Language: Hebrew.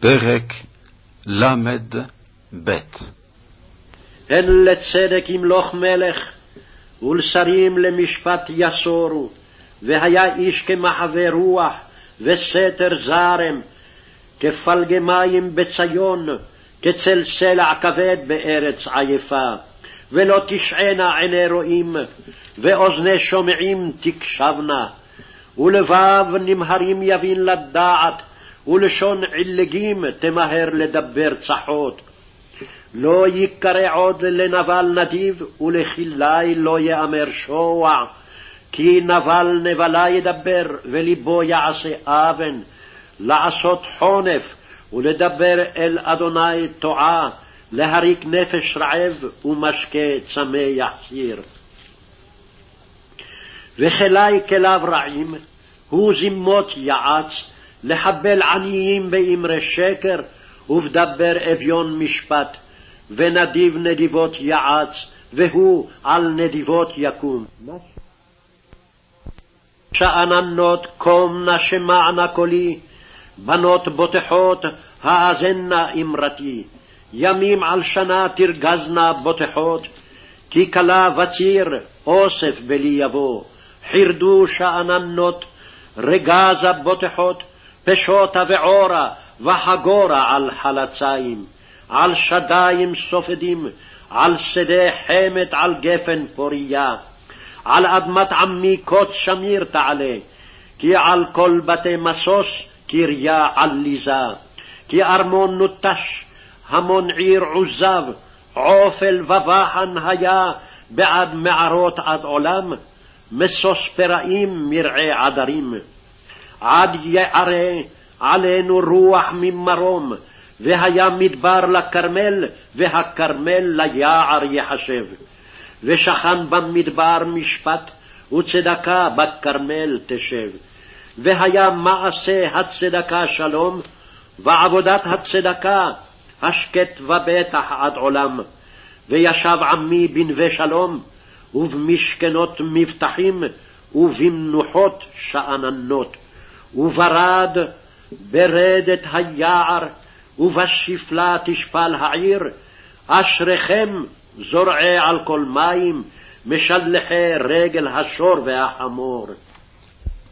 פרק ל"ב הן לצדק ימלוך מלך, ולשרים למשפט יסורו, והיה איש כמחווה רוח, וסתר זרם, כפלגי מים בציון, כצל סלע כבד בארץ עייפה. ולא תשענה עיני רואים, ואוזני שומעים תקשבנה. ולבב נמהרים יבין לדעת, ולשון עילגים תמהר לדבר צחות. לא ייקרא עוד לנבל נדיב, ולכלי לא יאמר שוע, כי נבל נבלה ידבר, ולבו יעשה אבן, לעשות חונף, ולדבר אל אדוני טועה, להריק נפש רעב, ומשקה צמא יחסיר. וכלי כליו רעים, הוא זימות יעץ, לחבל עניים באמרי שקר, ובדבר אביון משפט, ונדיב נדיבות יעץ, והוא על נדיבות יקום. שאננות קום נא שמענה קולי, בנות בוטחות האזנה אמרתי, ימים על שנה תרגזנה בוטחות, כי כלה וציר אוסף בלי יבוא, חירדו שאננות, רגזה בוטחות, פשוטה ועורה, וחגורה על חלציים, על שדיים סופדים, על שדה חמת, על גפן פוריה. על אדמת עמי קוץ שמיר תעלה, כי על כל בתי משוש קריה עליזה. כי ארמון נוטש, המון עיר עוזב, עופל ובחן היה בעד מערות עד עולם, משוש פראים מרעי עדרים. עד יערה עלינו רוח ממרום, והיה מדבר לכרמל, והכרמל ליער יחשב. ושכן במדבר משפט, וצדקה בכרמל תשב. והיה מעשה הצדקה שלום, ועבודת הצדקה השקט ובטח עד עולם. וישב עמי בנווה שלום, ובמשכנות מבטחים, ובמנוחות שאננות. וברד ברדת היער, ובשפלה תשפל העיר, אשריכם זורעי על כל מים, משלחי רגל השור והחמור.